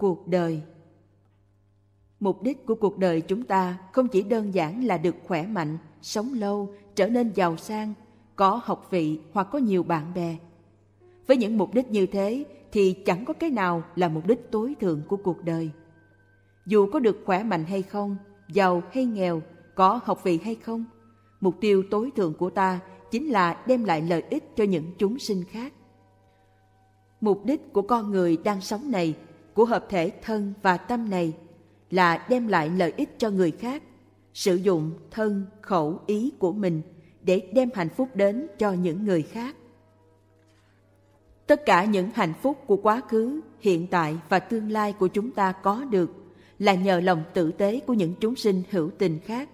cuộc đời Mục đích của cuộc đời chúng ta không chỉ đơn giản là được khỏe mạnh, sống lâu, trở nên giàu sang, có học vị hoặc có nhiều bạn bè. Với những mục đích như thế thì chẳng có cái nào là mục đích tối thượng của cuộc đời. Dù có được khỏe mạnh hay không, giàu hay nghèo, có học vị hay không, mục tiêu tối thượng của ta chính là đem lại lợi ích cho những chúng sinh khác. Mục đích của con người đang sống này, của hợp thể thân và tâm này là đem lại lợi ích cho người khác, sử dụng thân, khẩu, ý của mình để đem hạnh phúc đến cho những người khác. Tất cả những hạnh phúc của quá khứ, hiện tại và tương lai của chúng ta có được là nhờ lòng tử tế của những chúng sinh hữu tình khác.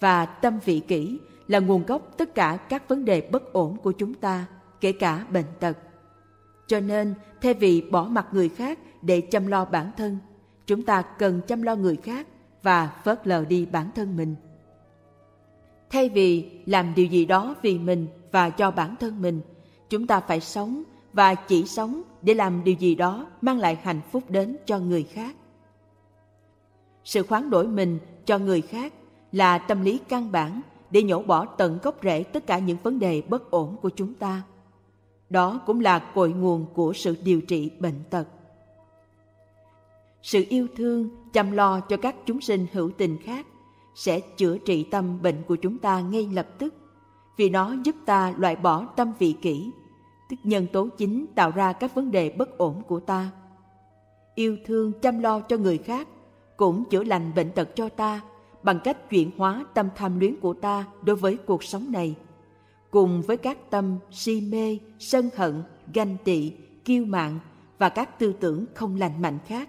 Và tâm vị kỷ là nguồn gốc tất cả các vấn đề bất ổn của chúng ta, kể cả bệnh tật. Cho nên, thay vì bỏ mặc người khác để chăm lo bản thân, chúng ta cần chăm lo người khác và phớt lờ đi bản thân mình. Thay vì làm điều gì đó vì mình và cho bản thân mình, chúng ta phải sống và chỉ sống để làm điều gì đó mang lại hạnh phúc đến cho người khác. Sự khoán đổi mình cho người khác là tâm lý căn bản để nhổ bỏ tận gốc rễ tất cả những vấn đề bất ổn của chúng ta. Đó cũng là cội nguồn của sự điều trị bệnh tật. Sự yêu thương, chăm lo cho các chúng sinh hữu tình khác sẽ chữa trị tâm bệnh của chúng ta ngay lập tức vì nó giúp ta loại bỏ tâm vị kỷ, tức nhân tố chính tạo ra các vấn đề bất ổn của ta. Yêu thương chăm lo cho người khác cũng chữa lành bệnh tật cho ta bằng cách chuyển hóa tâm tham luyến của ta đối với cuộc sống này cùng với các tâm si mê sân hận ganh tị kiêu mạn và các tư tưởng không lành mạnh khác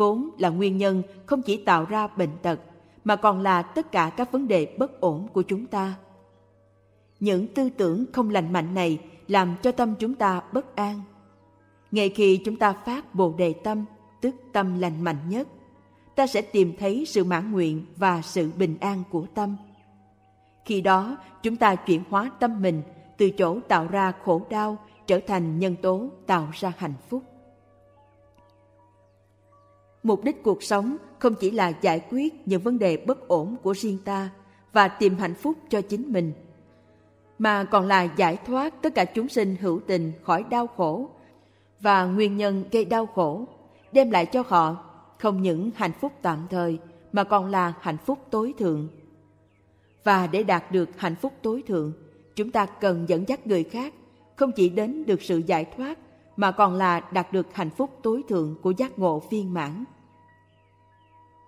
vốn là nguyên nhân không chỉ tạo ra bệnh tật, mà còn là tất cả các vấn đề bất ổn của chúng ta. Những tư tưởng không lành mạnh này làm cho tâm chúng ta bất an. Ngay khi chúng ta phát bồ đề tâm, tức tâm lành mạnh nhất, ta sẽ tìm thấy sự mãn nguyện và sự bình an của tâm. Khi đó, chúng ta chuyển hóa tâm mình, từ chỗ tạo ra khổ đau trở thành nhân tố tạo ra hạnh phúc mục đích cuộc sống không chỉ là giải quyết những vấn đề bất ổn của riêng ta và tìm hạnh phúc cho chính mình mà còn là giải thoát tất cả chúng sinh hữu tình khỏi đau khổ và nguyên nhân gây đau khổ đem lại cho họ không những hạnh phúc tạm thời mà còn là hạnh phúc tối thượng. Và để đạt được hạnh phúc tối thượng, chúng ta cần dẫn dắt người khác không chỉ đến được sự giải thoát mà còn là đạt được hạnh phúc tối thượng của giác ngộ viên mãn.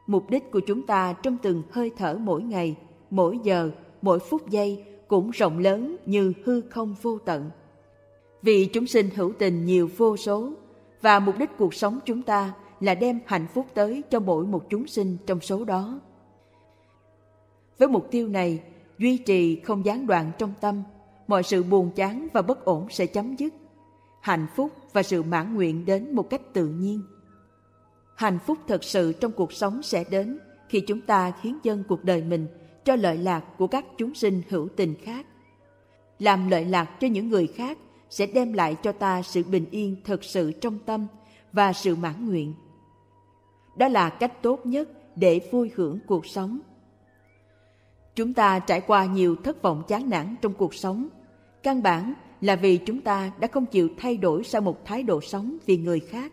Mục đích của chúng ta trong từng hơi thở mỗi ngày, mỗi giờ, mỗi phút giây cũng rộng lớn như hư không vô tận. Vì chúng sinh hữu tình nhiều vô số và mục đích cuộc sống chúng ta là đem hạnh phúc tới cho mỗi một chúng sinh trong số đó. Với mục tiêu này, duy trì không gián đoạn trong tâm, mọi sự buồn chán và bất ổn sẽ chấm dứt. Hạnh phúc và sự mãn nguyện đến một cách tự nhiên. Hạnh phúc thật sự trong cuộc sống sẽ đến khi chúng ta khiến dân cuộc đời mình cho lợi lạc của các chúng sinh hữu tình khác. Làm lợi lạc cho những người khác sẽ đem lại cho ta sự bình yên thật sự trong tâm và sự mãn nguyện đó là cách tốt nhất để vui hưởng cuộc sống chúng ta trải qua nhiều thất vọng chán nản trong cuộc sống, căn bản là vì chúng ta đã không chịu thay đổi sang một thái độ sống vì người khác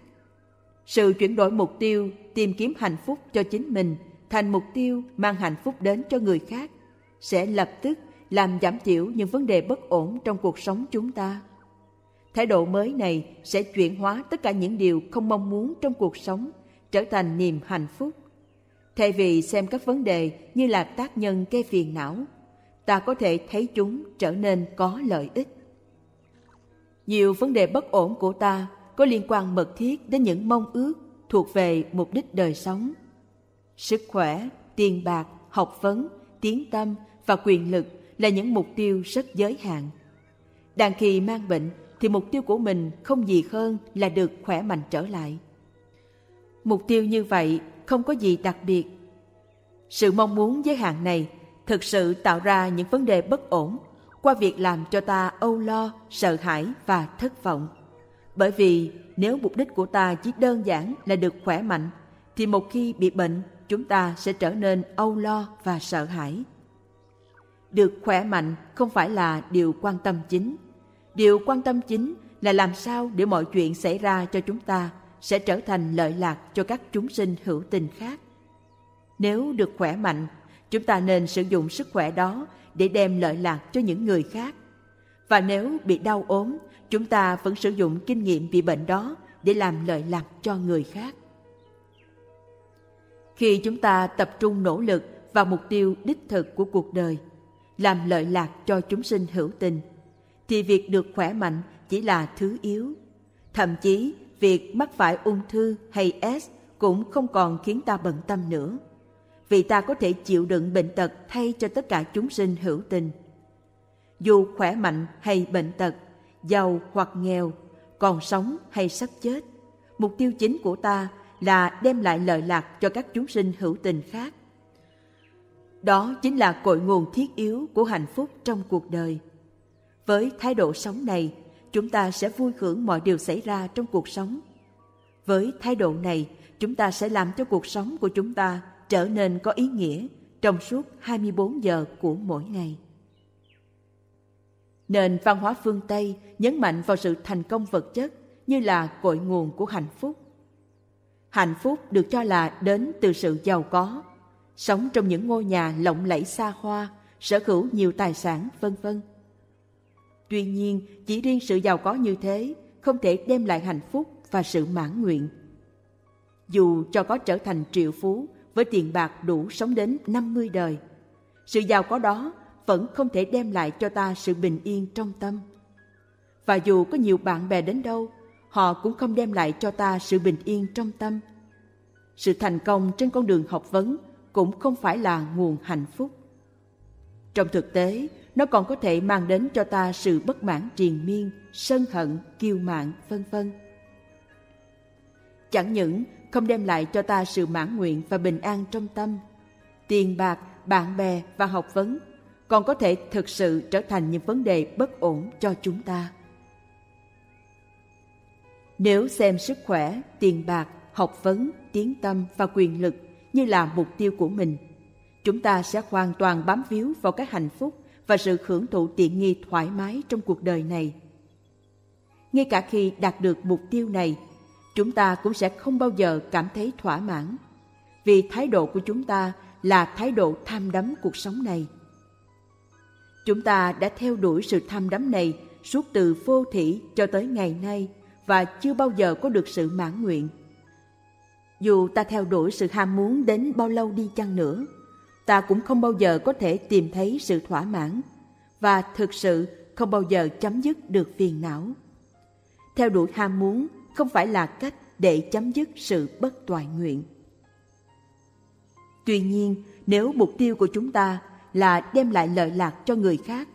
sự chuyển đổi mục tiêu tìm kiếm hạnh phúc cho chính mình thành mục tiêu mang hạnh phúc đến cho người khác sẽ lập tức làm giảm thiểu những vấn đề bất ổn trong cuộc sống chúng ta thái độ mới này sẽ chuyển hóa tất cả những điều không mong muốn trong cuộc sống trở thành niềm hạnh phúc. Thay vì xem các vấn đề như là tác nhân gây phiền não, ta có thể thấy chúng trở nên có lợi ích. Nhiều vấn đề bất ổn của ta có liên quan mật thiết đến những mong ước thuộc về mục đích đời sống. Sức khỏe, tiền bạc, học vấn, tiếng tâm và quyền lực là những mục tiêu rất giới hạn. Đàn khi mang bệnh thì mục tiêu của mình không gì hơn là được khỏe mạnh trở lại. Mục tiêu như vậy không có gì đặc biệt. Sự mong muốn giới hạn này thực sự tạo ra những vấn đề bất ổn qua việc làm cho ta âu lo, sợ hãi và thất vọng. Bởi vì nếu mục đích của ta chỉ đơn giản là được khỏe mạnh, thì một khi bị bệnh, chúng ta sẽ trở nên âu lo và sợ hãi. Được khỏe mạnh không phải là điều quan tâm chính. Điều quan tâm chính là làm sao để mọi chuyện xảy ra cho chúng ta sẽ trở thành lợi lạc cho các chúng sinh hữu tình khác. Nếu được khỏe mạnh, chúng ta nên sử dụng sức khỏe đó để đem lợi lạc cho những người khác. Và nếu bị đau ốm, chúng ta vẫn sử dụng kinh nghiệm bị bệnh đó để làm lợi lạc cho người khác. Khi chúng ta tập trung nỗ lực vào mục tiêu đích thực của cuộc đời, làm lợi lạc cho chúng sinh hữu tình, thì việc được khỏe mạnh chỉ là thứ yếu. Thậm chí, việc mắc phải ung thư hay S cũng không còn khiến ta bận tâm nữa. Vì ta có thể chịu đựng bệnh tật thay cho tất cả chúng sinh hữu tình. Dù khỏe mạnh hay bệnh tật, giàu hoặc nghèo, còn sống hay sắp chết, mục tiêu chính của ta là đem lại lợi lạc cho các chúng sinh hữu tình khác. Đó chính là cội nguồn thiết yếu của hạnh phúc trong cuộc đời. Với thái độ sống này, chúng ta sẽ vui hưởng mọi điều xảy ra trong cuộc sống. Với thái độ này, chúng ta sẽ làm cho cuộc sống của chúng ta trở nên có ý nghĩa trong suốt 24 giờ của mỗi ngày. Nền văn hóa phương Tây nhấn mạnh vào sự thành công vật chất như là cội nguồn của hạnh phúc. Hạnh phúc được cho là đến từ sự giàu có, sống trong những ngôi nhà lộng lẫy xa hoa, sở hữu nhiều tài sản, vân vân. Tuy nhiên, chỉ riêng sự giàu có như thế không thể đem lại hạnh phúc và sự mãn nguyện. Dù cho có trở thành triệu phú với tiền bạc đủ sống đến 50 đời, sự giàu có đó vẫn không thể đem lại cho ta sự bình yên trong tâm. Và dù có nhiều bạn bè đến đâu, họ cũng không đem lại cho ta sự bình yên trong tâm. Sự thành công trên con đường học vấn cũng không phải là nguồn hạnh phúc. Trong thực tế, nó còn có thể mang đến cho ta sự bất mãn triền miên, sân hận, kiêu mạn, vân vân. Chẳng những không đem lại cho ta sự mãn nguyện và bình an trong tâm, tiền bạc, bạn bè và học vấn còn có thể thực sự trở thành những vấn đề bất ổn cho chúng ta. Nếu xem sức khỏe, tiền bạc, học vấn, tiếng tâm và quyền lực như là mục tiêu của mình, chúng ta sẽ hoàn toàn bám víu vào cái hạnh phúc và sự hưởng thụ tiện nghi thoải mái trong cuộc đời này. Ngay cả khi đạt được mục tiêu này, chúng ta cũng sẽ không bao giờ cảm thấy thỏa mãn, vì thái độ của chúng ta là thái độ tham đắm cuộc sống này. Chúng ta đã theo đuổi sự tham đắm này suốt từ vô thỉ cho tới ngày nay và chưa bao giờ có được sự mãn nguyện. Dù ta theo đuổi sự ham muốn đến bao lâu đi chăng nữa, ta cũng không bao giờ có thể tìm thấy sự thỏa mãn và thực sự không bao giờ chấm dứt được phiền não. Theo đuổi ham muốn không phải là cách để chấm dứt sự bất toại nguyện. Tuy nhiên, nếu mục tiêu của chúng ta là đem lại lợi lạc cho người khác,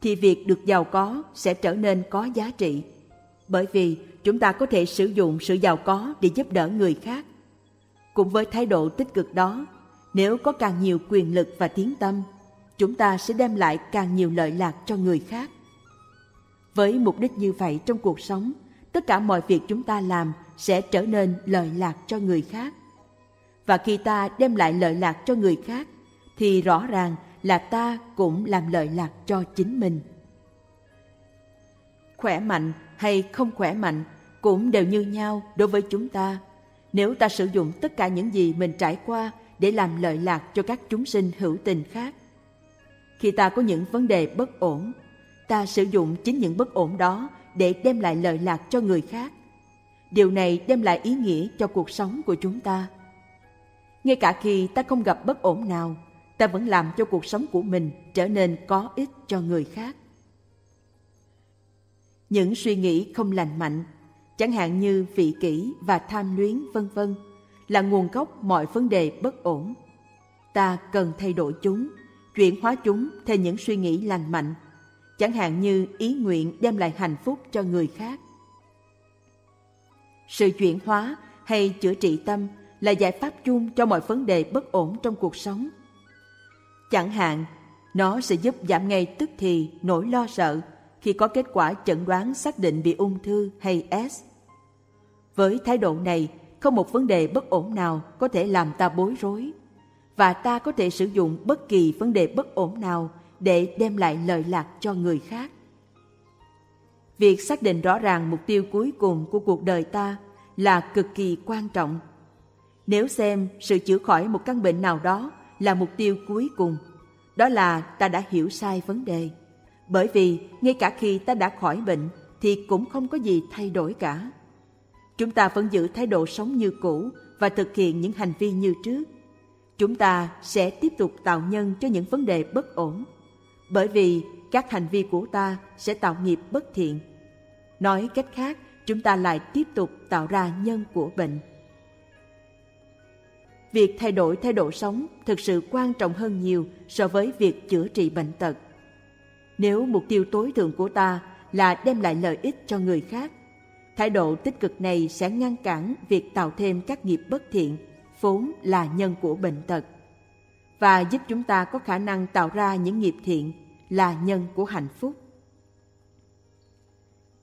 thì việc được giàu có sẽ trở nên có giá trị. Bởi vì chúng ta có thể sử dụng sự giàu có để giúp đỡ người khác. Cùng với thái độ tích cực đó, nếu có càng nhiều quyền lực và tiếng tâm, chúng ta sẽ đem lại càng nhiều lợi lạc cho người khác. Với mục đích như vậy trong cuộc sống, tất cả mọi việc chúng ta làm sẽ trở nên lợi lạc cho người khác. Và khi ta đem lại lợi lạc cho người khác, thì rõ ràng là ta cũng làm lợi lạc cho chính mình. Khỏe mạnh hay không khỏe mạnh cũng đều như nhau đối với chúng ta. Nếu ta sử dụng tất cả những gì mình trải qua để làm lợi lạc cho các chúng sinh hữu tình khác. Khi ta có những vấn đề bất ổn, ta sử dụng chính những bất ổn đó để đem lại lợi lạc cho người khác. Điều này đem lại ý nghĩa cho cuộc sống của chúng ta. Ngay cả khi ta không gặp bất ổn nào, ta vẫn làm cho cuộc sống của mình trở nên có ích cho người khác. Những suy nghĩ không lành mạnh, chẳng hạn như vị kỷ và tham luyến vân vân, là nguồn gốc mọi vấn đề bất ổn. Ta cần thay đổi chúng, chuyển hóa chúng theo những suy nghĩ lành mạnh, chẳng hạn như ý nguyện đem lại hạnh phúc cho người khác. Sự chuyển hóa hay chữa trị tâm là giải pháp chung cho mọi vấn đề bất ổn trong cuộc sống. Chẳng hạn, nó sẽ giúp giảm ngay tức thì nỗi lo sợ khi có kết quả chẩn đoán xác định bị ung thư hay S. Với thái độ này, không một vấn đề bất ổn nào có thể làm ta bối rối và ta có thể sử dụng bất kỳ vấn đề bất ổn nào để đem lại lợi lạc cho người khác. Việc xác định rõ ràng mục tiêu cuối cùng của cuộc đời ta là cực kỳ quan trọng. Nếu xem sự chữa khỏi một căn bệnh nào đó là mục tiêu cuối cùng, đó là ta đã hiểu sai vấn đề. Bởi vì ngay cả khi ta đã khỏi bệnh thì cũng không có gì thay đổi cả. Chúng ta vẫn giữ thái độ sống như cũ và thực hiện những hành vi như trước. Chúng ta sẽ tiếp tục tạo nhân cho những vấn đề bất ổn. Bởi vì các hành vi của ta sẽ tạo nghiệp bất thiện. Nói cách khác, chúng ta lại tiếp tục tạo ra nhân của bệnh. Việc thay đổi thái độ sống thực sự quan trọng hơn nhiều so với việc chữa trị bệnh tật. Nếu mục tiêu tối thượng của ta là đem lại lợi ích cho người khác, thái độ tích cực này sẽ ngăn cản việc tạo thêm các nghiệp bất thiện, vốn là nhân của bệnh tật, và giúp chúng ta có khả năng tạo ra những nghiệp thiện là nhân của hạnh phúc.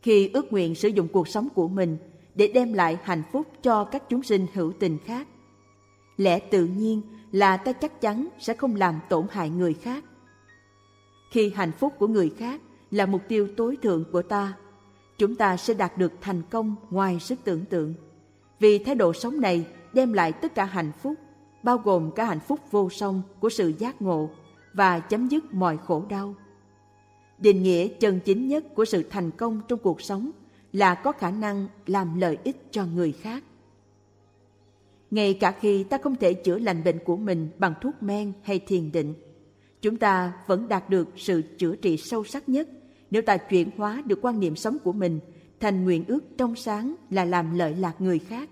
Khi ước nguyện sử dụng cuộc sống của mình để đem lại hạnh phúc cho các chúng sinh hữu tình khác, lẽ tự nhiên là ta chắc chắn sẽ không làm tổn hại người khác. Khi hạnh phúc của người khác là mục tiêu tối thượng của ta, chúng ta sẽ đạt được thành công ngoài sức tưởng tượng. Vì thái độ sống này đem lại tất cả hạnh phúc, bao gồm cả hạnh phúc vô song của sự giác ngộ và chấm dứt mọi khổ đau. Định nghĩa chân chính nhất của sự thành công trong cuộc sống là có khả năng làm lợi ích cho người khác. Ngay cả khi ta không thể chữa lành bệnh của mình bằng thuốc men hay thiền định, chúng ta vẫn đạt được sự chữa trị sâu sắc nhất nếu ta chuyển hóa được quan niệm sống của mình thành nguyện ước trong sáng là làm lợi lạc người khác.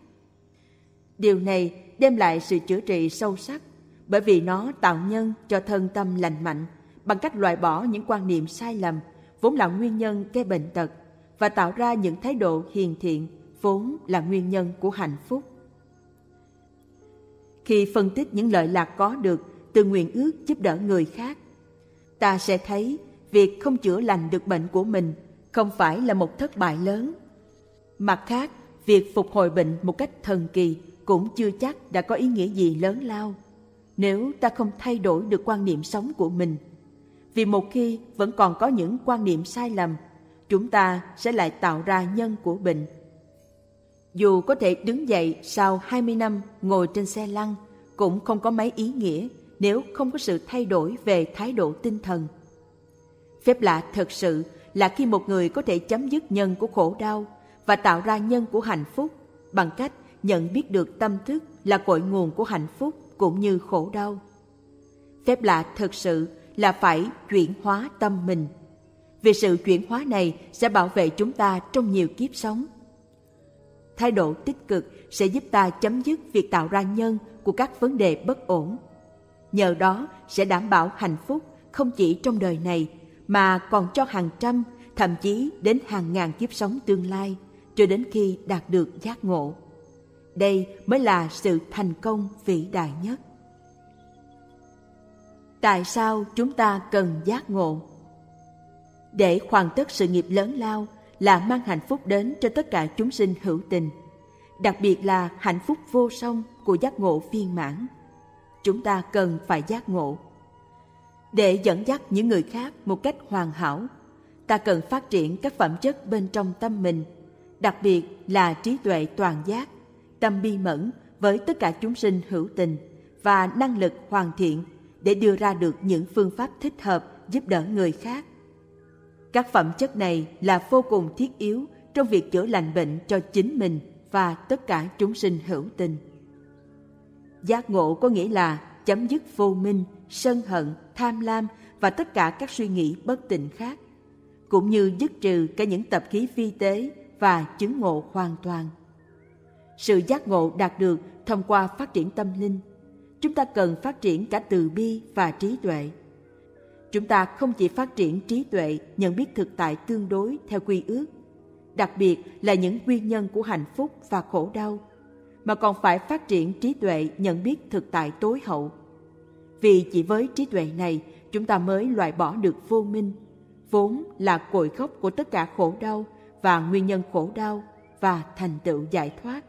Điều này đem lại sự chữa trị sâu sắc bởi vì nó tạo nhân cho thân tâm lành mạnh bằng cách loại bỏ những quan niệm sai lầm vốn là nguyên nhân gây bệnh tật và tạo ra những thái độ hiền thiện vốn là nguyên nhân của hạnh phúc. Khi phân tích những lợi lạc có được từ nguyện ước giúp đỡ người khác, ta sẽ thấy việc không chữa lành được bệnh của mình không phải là một thất bại lớn. Mặt khác, việc phục hồi bệnh một cách thần kỳ cũng chưa chắc đã có ý nghĩa gì lớn lao nếu ta không thay đổi được quan niệm sống của mình. Vì một khi vẫn còn có những quan niệm sai lầm, chúng ta sẽ lại tạo ra nhân của bệnh. Dù có thể đứng dậy sau 20 năm ngồi trên xe lăn, cũng không có mấy ý nghĩa nếu không có sự thay đổi về thái độ tinh thần. Phép lạ thật sự là khi một người có thể chấm dứt nhân của khổ đau và tạo ra nhân của hạnh phúc bằng cách nhận biết được tâm thức là cội nguồn của hạnh phúc cũng như khổ đau. Phép lạ thật sự là phải chuyển hóa tâm mình. Vì sự chuyển hóa này sẽ bảo vệ chúng ta trong nhiều kiếp sống. Thái độ tích cực sẽ giúp ta chấm dứt việc tạo ra nhân của các vấn đề bất ổn. Nhờ đó sẽ đảm bảo hạnh phúc không chỉ trong đời này mà còn cho hàng trăm, thậm chí đến hàng ngàn kiếp sống tương lai cho đến khi đạt được giác ngộ. Đây mới là sự thành công vĩ đại nhất. Tại sao chúng ta cần giác ngộ? Để hoàn tất sự nghiệp lớn lao là mang hạnh phúc đến cho tất cả chúng sinh hữu tình, đặc biệt là hạnh phúc vô song của giác ngộ viên mãn. Chúng ta cần phải giác ngộ. Để dẫn dắt những người khác một cách hoàn hảo, ta cần phát triển các phẩm chất bên trong tâm mình, đặc biệt là trí tuệ toàn giác, tâm bi mẫn với tất cả chúng sinh hữu tình và năng lực hoàn thiện để đưa ra được những phương pháp thích hợp giúp đỡ người khác. Các phẩm chất này là vô cùng thiết yếu trong việc chữa lành bệnh cho chính mình và tất cả chúng sinh hữu tình. Giác ngộ có nghĩa là chấm dứt vô minh, sân hận, tham lam và tất cả các suy nghĩ bất tịnh khác, cũng như dứt trừ cả những tập khí vi tế và chứng ngộ hoàn toàn. Sự giác ngộ đạt được thông qua phát triển tâm linh. Chúng ta cần phát triển cả từ bi và trí tuệ. Chúng ta không chỉ phát triển trí tuệ nhận biết thực tại tương đối theo quy ước, đặc biệt là những nguyên nhân của hạnh phúc và khổ đau, mà còn phải phát triển trí tuệ nhận biết thực tại tối hậu. Vì chỉ với trí tuệ này, chúng ta mới loại bỏ được vô minh, vốn là cội gốc của tất cả khổ đau và nguyên nhân khổ đau và thành tựu giải thoát.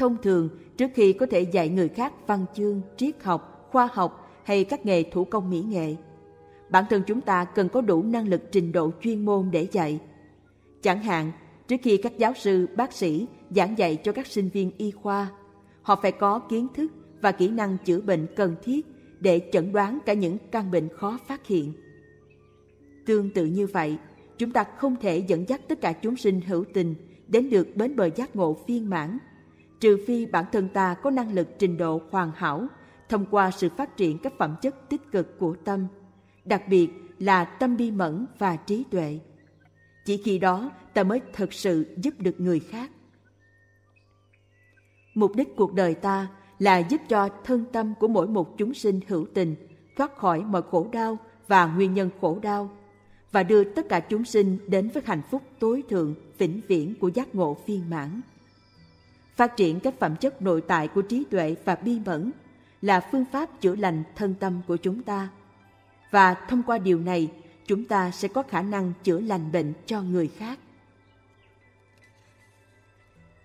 Thông thường, trước khi có thể dạy người khác văn chương, triết học, khoa học hay các nghề thủ công mỹ nghệ, bản thân chúng ta cần có đủ năng lực trình độ chuyên môn để dạy. Chẳng hạn, trước khi các giáo sư, bác sĩ giảng dạy cho các sinh viên y khoa, họ phải có kiến thức và kỹ năng chữa bệnh cần thiết để chẩn đoán cả những căn bệnh khó phát hiện. Tương tự như vậy, chúng ta không thể dẫn dắt tất cả chúng sinh hữu tình đến được bến bờ giác ngộ viên mãn, trừ phi bản thân ta có năng lực trình độ hoàn hảo thông qua sự phát triển các phẩm chất tích cực của tâm, đặc biệt là tâm bi mẫn và trí tuệ. Chỉ khi đó ta mới thật sự giúp được người khác. Mục đích cuộc đời ta là giúp cho thân tâm của mỗi một chúng sinh hữu tình thoát khỏi mọi khổ đau và nguyên nhân khổ đau và đưa tất cả chúng sinh đến với hạnh phúc tối thượng vĩnh viễn của giác ngộ viên mãn. Phát triển các phẩm chất nội tại của trí tuệ và bi mẫn là phương pháp chữa lành thân tâm của chúng ta. Và thông qua điều này, chúng ta sẽ có khả năng chữa lành bệnh cho người khác.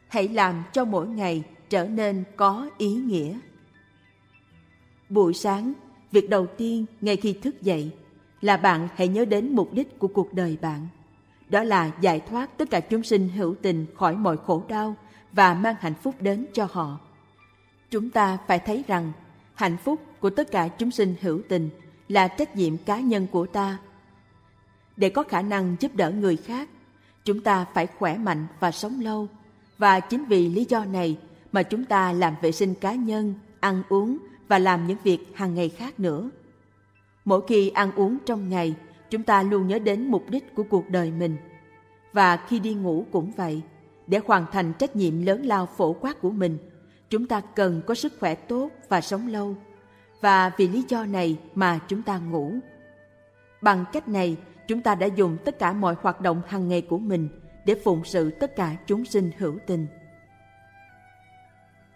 Hãy làm cho mỗi ngày trở nên có ý nghĩa. Buổi sáng, việc đầu tiên ngay khi thức dậy là bạn hãy nhớ đến mục đích của cuộc đời bạn. Đó là giải thoát tất cả chúng sinh hữu tình khỏi mọi khổ đau và mang hạnh phúc đến cho họ. Chúng ta phải thấy rằng hạnh phúc của tất cả chúng sinh hữu tình là trách nhiệm cá nhân của ta. Để có khả năng giúp đỡ người khác, chúng ta phải khỏe mạnh và sống lâu. Và chính vì lý do này mà chúng ta làm vệ sinh cá nhân, ăn uống và làm những việc hàng ngày khác nữa. Mỗi khi ăn uống trong ngày, chúng ta luôn nhớ đến mục đích của cuộc đời mình. Và khi đi ngủ cũng vậy, để hoàn thành trách nhiệm lớn lao phổ quát của mình, chúng ta cần có sức khỏe tốt và sống lâu. Và vì lý do này mà chúng ta ngủ. Bằng cách này, chúng ta đã dùng tất cả mọi hoạt động hàng ngày của mình để phụng sự tất cả chúng sinh hữu tình.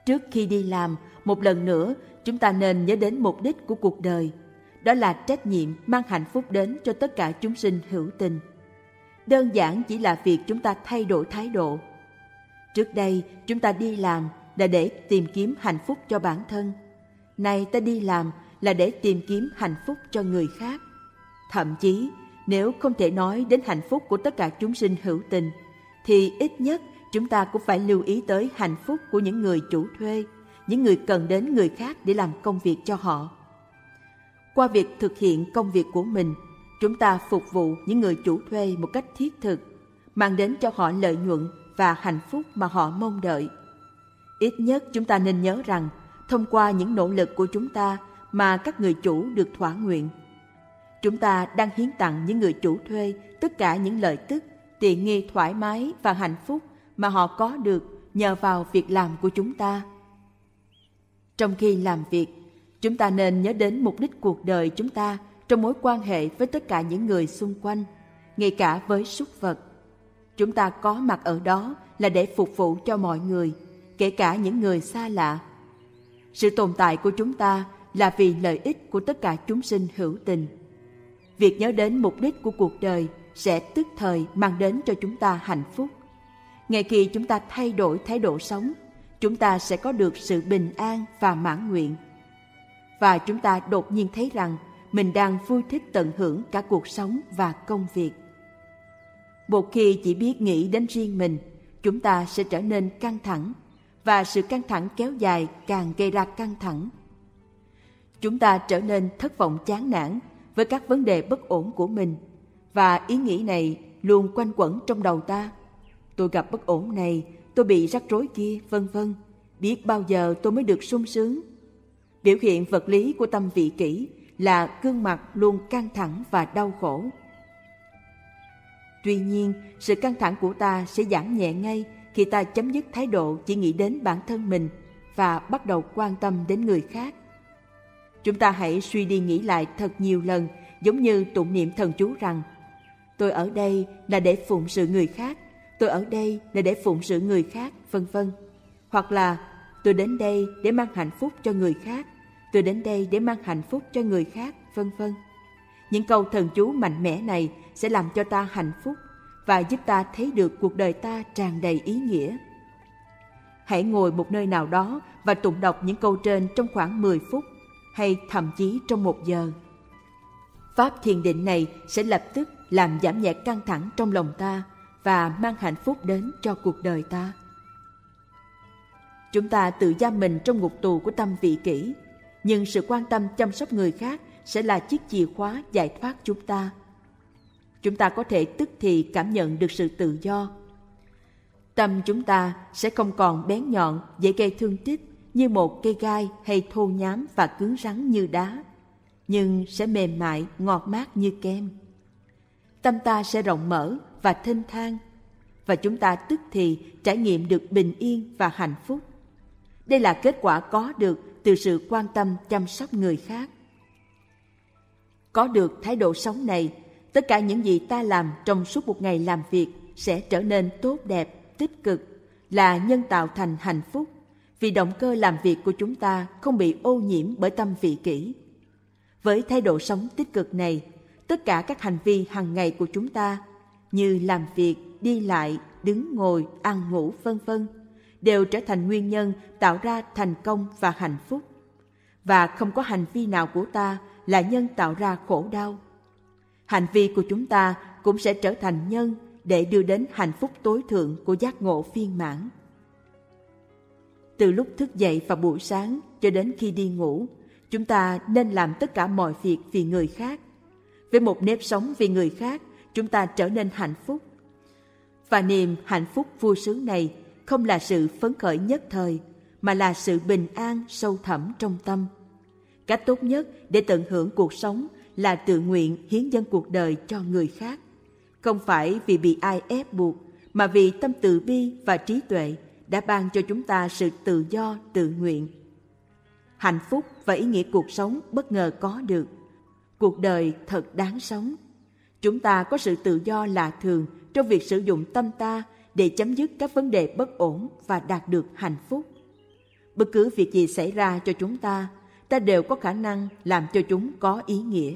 Trước khi đi làm, một lần nữa, chúng ta nên nhớ đến mục đích của cuộc đời. Đó là trách nhiệm mang hạnh phúc đến cho tất cả chúng sinh hữu tình. Đơn giản chỉ là việc chúng ta thay đổi thái độ. Trước đây, chúng ta đi làm là để tìm kiếm hạnh phúc cho bản thân. Nay ta đi làm là để tìm kiếm hạnh phúc cho người khác. Thậm chí, nếu không thể nói đến hạnh phúc của tất cả chúng sinh hữu tình, thì ít nhất chúng ta cũng phải lưu ý tới hạnh phúc của những người chủ thuê, những người cần đến người khác để làm công việc cho họ. Qua việc thực hiện công việc của mình, chúng ta phục vụ những người chủ thuê một cách thiết thực, mang đến cho họ lợi nhuận và hạnh phúc mà họ mong đợi. Ít nhất chúng ta nên nhớ rằng, thông qua những nỗ lực của chúng ta mà các người chủ được thỏa nguyện. Chúng ta đang hiến tặng những người chủ thuê tất cả những lợi tức, tiện nghi thoải mái và hạnh phúc mà họ có được nhờ vào việc làm của chúng ta. Trong khi làm việc, chúng ta nên nhớ đến mục đích cuộc đời chúng ta trong mối quan hệ với tất cả những người xung quanh, ngay cả với súc vật. Chúng ta có mặt ở đó là để phục vụ cho mọi người, kể cả những người xa lạ. Sự tồn tại của chúng ta là vì lợi ích của tất cả chúng sinh hữu tình. Việc nhớ đến mục đích của cuộc đời sẽ tức thời mang đến cho chúng ta hạnh phúc. Ngay khi chúng ta thay đổi thái độ sống, chúng ta sẽ có được sự bình an và mãn nguyện. Và chúng ta đột nhiên thấy rằng mình đang vui thích tận hưởng cả cuộc sống và công việc. Một khi chỉ biết nghĩ đến riêng mình, chúng ta sẽ trở nên căng thẳng và sự căng thẳng kéo dài càng gây ra căng thẳng. Chúng ta trở nên thất vọng chán nản với các vấn đề bất ổn của mình và ý nghĩ này luôn quanh quẩn trong đầu ta tôi gặp bất ổn này, tôi bị rắc rối kia, vân vân. Biết bao giờ tôi mới được sung sướng. Biểu hiện vật lý của tâm vị kỷ là gương mặt luôn căng thẳng và đau khổ. Tuy nhiên, sự căng thẳng của ta sẽ giảm nhẹ ngay khi ta chấm dứt thái độ chỉ nghĩ đến bản thân mình và bắt đầu quan tâm đến người khác. Chúng ta hãy suy đi nghĩ lại thật nhiều lần giống như tụng niệm thần chú rằng Tôi ở đây là để phụng sự người khác tôi ở đây là để phụng sự người khác, vân vân. Hoặc là tôi đến đây để mang hạnh phúc cho người khác, tôi đến đây để mang hạnh phúc cho người khác, vân vân những câu thần chú mạnh mẽ này sẽ làm cho ta hạnh phúc và giúp ta thấy được cuộc đời ta tràn đầy ý nghĩa. Hãy ngồi một nơi nào đó và tụng đọc những câu trên trong khoảng 10 phút hay thậm chí trong một giờ. Pháp thiền định này sẽ lập tức làm giảm nhẹ căng thẳng trong lòng ta và mang hạnh phúc đến cho cuộc đời ta. Chúng ta tự giam mình trong ngục tù của tâm vị kỷ, nhưng sự quan tâm chăm sóc người khác sẽ là chiếc chìa khóa giải thoát chúng ta. Chúng ta có thể tức thì cảm nhận được sự tự do. Tâm chúng ta sẽ không còn bén nhọn, dễ gây thương tích như một cây gai hay thô nhám và cứng rắn như đá, nhưng sẽ mềm mại, ngọt mát như kem. Tâm ta sẽ rộng mở và thênh thang, và chúng ta tức thì trải nghiệm được bình yên và hạnh phúc. Đây là kết quả có được từ sự quan tâm chăm sóc người khác. Có được thái độ sống này, tất cả những gì ta làm trong suốt một ngày làm việc sẽ trở nên tốt đẹp, tích cực, là nhân tạo thành hạnh phúc vì động cơ làm việc của chúng ta không bị ô nhiễm bởi tâm vị kỷ. Với thái độ sống tích cực này, tất cả các hành vi hàng ngày của chúng ta như làm việc, đi lại, đứng ngồi, ăn ngủ vân vân đều trở thành nguyên nhân tạo ra thành công và hạnh phúc. Và không có hành vi nào của ta là nhân tạo ra khổ đau. Hành vi của chúng ta cũng sẽ trở thành nhân để đưa đến hạnh phúc tối thượng của giác ngộ phiên mãn. Từ lúc thức dậy vào buổi sáng cho đến khi đi ngủ, chúng ta nên làm tất cả mọi việc vì người khác. Với một nếp sống vì người khác, chúng ta trở nên hạnh phúc. Và niềm hạnh phúc vui sướng này không là sự phấn khởi nhất thời, mà là sự bình an sâu thẳm trong tâm. Cách tốt nhất để tận hưởng cuộc sống là tự nguyện hiến dâng cuộc đời cho người khác. Không phải vì bị ai ép buộc, mà vì tâm từ bi và trí tuệ đã ban cho chúng ta sự tự do tự nguyện. Hạnh phúc và ý nghĩa cuộc sống bất ngờ có được. Cuộc đời thật đáng sống. Chúng ta có sự tự do lạ thường trong việc sử dụng tâm ta để chấm dứt các vấn đề bất ổn và đạt được hạnh phúc. Bất cứ việc gì xảy ra cho chúng ta, ta đều có khả năng làm cho chúng có ý nghĩa.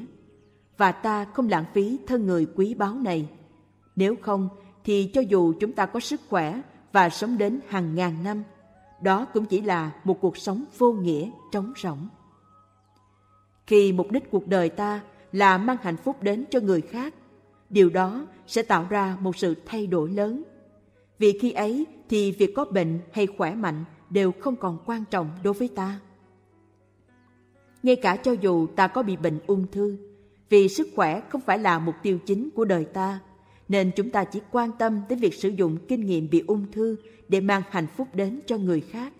Và ta không lãng phí thân người quý báu này. Nếu không, thì cho dù chúng ta có sức khỏe và sống đến hàng ngàn năm, đó cũng chỉ là một cuộc sống vô nghĩa, trống rỗng. Khi mục đích cuộc đời ta là mang hạnh phúc đến cho người khác, điều đó sẽ tạo ra một sự thay đổi lớn. Vì khi ấy thì việc có bệnh hay khỏe mạnh đều không còn quan trọng đối với ta. Ngay cả cho dù ta có bị bệnh ung thư, vì sức khỏe không phải là mục tiêu chính của đời ta, nên chúng ta chỉ quan tâm đến việc sử dụng kinh nghiệm bị ung thư để mang hạnh phúc đến cho người khác.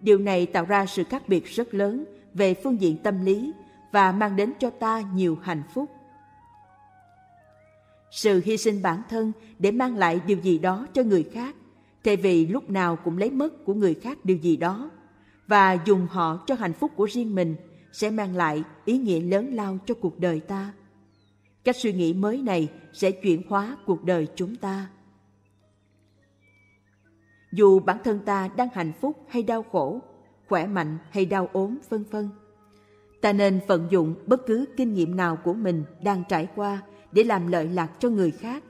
Điều này tạo ra sự khác biệt rất lớn về phương diện tâm lý và mang đến cho ta nhiều hạnh phúc. Sự hy sinh bản thân để mang lại điều gì đó cho người khác, thay vì lúc nào cũng lấy mất của người khác điều gì đó, và dùng họ cho hạnh phúc của riêng mình sẽ mang lại ý nghĩa lớn lao cho cuộc đời ta. Cách suy nghĩ mới này sẽ chuyển hóa cuộc đời chúng ta. Dù bản thân ta đang hạnh phúc hay đau khổ, khỏe mạnh hay đau ốm vân vân, ta nên vận dụng bất cứ kinh nghiệm nào của mình đang trải qua để làm lợi lạc cho người khác.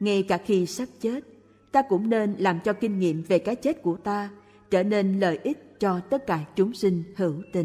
Ngay cả khi sắp chết, ta cũng nên làm cho kinh nghiệm về cái chết của ta trở nên lợi ích cho tất cả chúng sinh hữu tình.